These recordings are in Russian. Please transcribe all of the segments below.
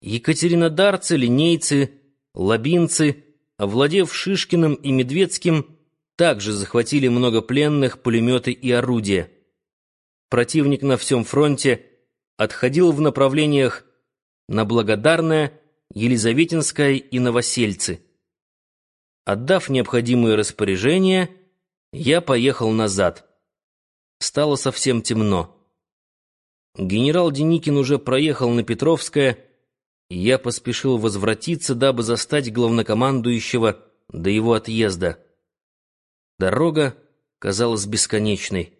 Екатеринодарцы, линейцы, лабинцы, овладев Шишкиным и Медведским, также захватили много пленных, пулеметы и орудия. Противник на всем фронте отходил в направлениях на Благодарное, Елизаветинское и Новосельцы. Отдав необходимые распоряжения, я поехал назад. Стало совсем темно. Генерал Деникин уже проехал на Петровское, я поспешил возвратиться, дабы застать главнокомандующего до его отъезда. Дорога казалась бесконечной.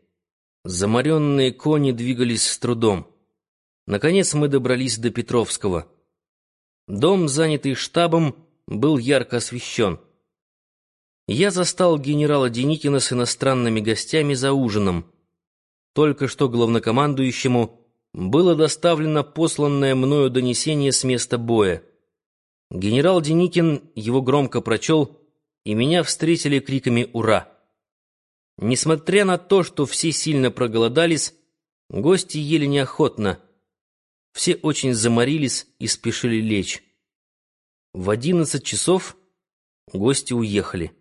Заморенные кони двигались с трудом. Наконец мы добрались до Петровского. Дом, занятый штабом, был ярко освещен. Я застал генерала Деникина с иностранными гостями за ужином. Только что главнокомандующему было доставлено посланное мною донесение с места боя. Генерал Деникин его громко прочел, и меня встретили криками «Ура!». Несмотря на то, что все сильно проголодались, гости ели неохотно. Все очень заморились и спешили лечь. В одиннадцать часов гости уехали.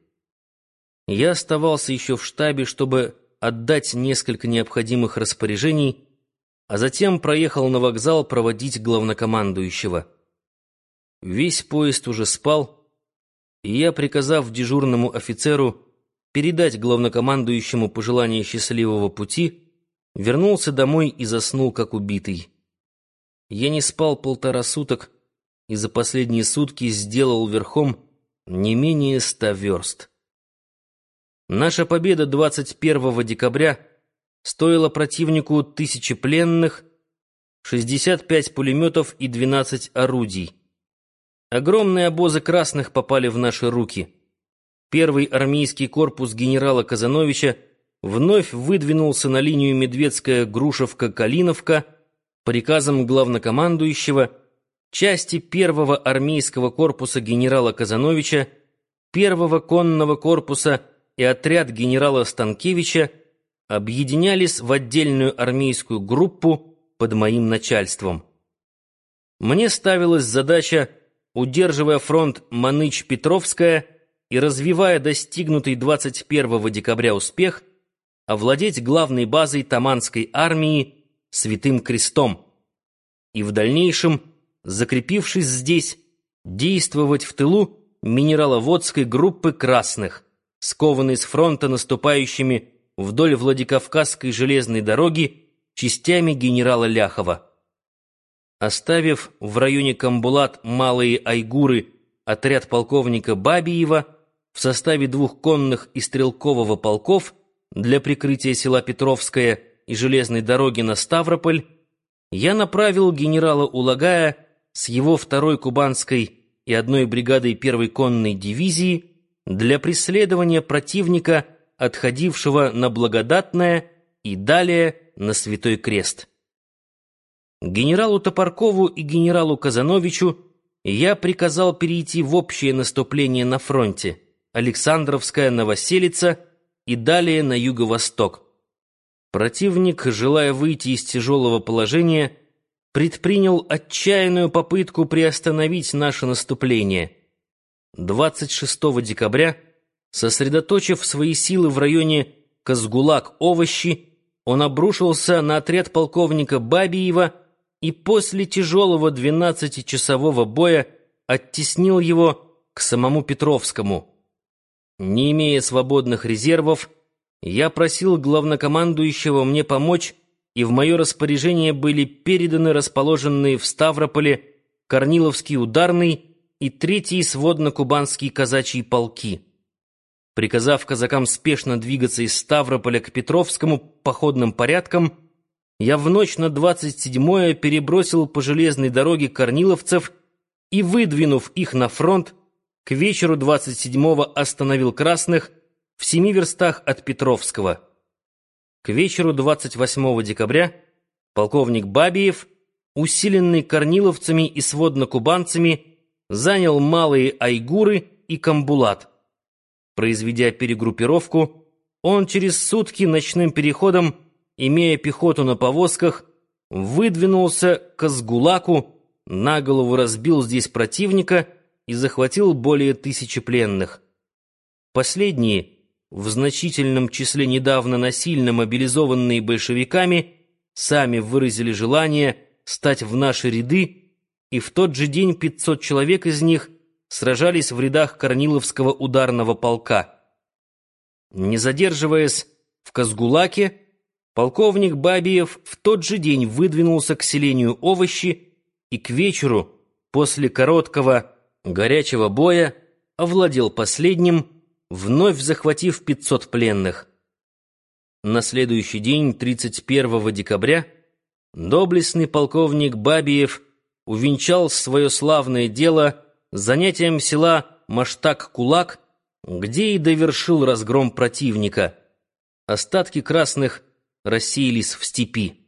Я оставался еще в штабе, чтобы отдать несколько необходимых распоряжений, а затем проехал на вокзал проводить главнокомандующего. Весь поезд уже спал, и я, приказав дежурному офицеру передать главнокомандующему пожелание счастливого пути, вернулся домой и заснул, как убитый. Я не спал полтора суток и за последние сутки сделал верхом не менее ста верст. Наша победа 21 декабря стоила противнику тысячи пленных, 65 пулеметов и 12 орудий. Огромные обозы красных попали в наши руки. Первый армейский корпус генерала Казановича вновь выдвинулся на линию Медведская-Грушевка-Калиновка приказом главнокомандующего части первого армейского корпуса генерала Казановича, первого конного корпуса и отряд генерала Станкевича объединялись в отдельную армейскую группу под моим начальством. Мне ставилась задача, удерживая фронт Маныч-Петровская и развивая достигнутый 21 декабря успех, овладеть главной базой Таманской армии Святым Крестом и в дальнейшем, закрепившись здесь, действовать в тылу минераловодской группы красных, скованной с фронта наступающими вдоль Владикавказской железной дороги частями генерала Ляхова. Оставив в районе Камбулат малые айгуры отряд полковника Бабиева в составе двух конных и стрелкового полков для прикрытия села Петровское и железной дороги на Ставрополь, я направил генерала Улагая с его второй кубанской и одной бригадой первой конной дивизии для преследования противника отходившего на Благодатное и далее на Святой Крест. Генералу Топоркову и генералу Казановичу я приказал перейти в общее наступление на фронте Александровская Новоселица и далее на юго-восток. Противник, желая выйти из тяжелого положения, предпринял отчаянную попытку приостановить наше наступление. 26 декабря Сосредоточив свои силы в районе Казгулак-Овощи, он обрушился на отряд полковника Бабиева и после тяжелого двенадцатичасового боя оттеснил его к самому Петровскому. Не имея свободных резервов, я просил главнокомандующего мне помочь, и в мое распоряжение были переданы расположенные в Ставрополе Корниловский ударный и Третий сводно-кубанский казачьи полки. Приказав казакам спешно двигаться из Ставрополя к Петровскому походным порядком, я в ночь на 27-е перебросил по железной дороге корниловцев и, выдвинув их на фронт, к вечеру 27-го остановил красных в семи верстах от Петровского. К вечеру 28 декабря полковник Бабиев, усиленный корниловцами и сводно-кубанцами, занял малые Айгуры и Камбулат. Произведя перегруппировку, он через сутки ночным переходом, имея пехоту на повозках, выдвинулся к Азгулаку, на голову разбил здесь противника и захватил более тысячи пленных. Последние, в значительном числе недавно насильно мобилизованные большевиками, сами выразили желание стать в наши ряды, и в тот же день 500 человек из них сражались в рядах Корниловского ударного полка. Не задерживаясь в Казгулаке, полковник Бабиев в тот же день выдвинулся к селению Овощи и к вечеру, после короткого горячего боя, овладел последним, вновь захватив 500 пленных. На следующий день, 31 декабря, доблестный полковник Бабиев увенчал свое славное дело занятием села Маштак-Кулак, где и довершил разгром противника. Остатки красных рассеялись в степи.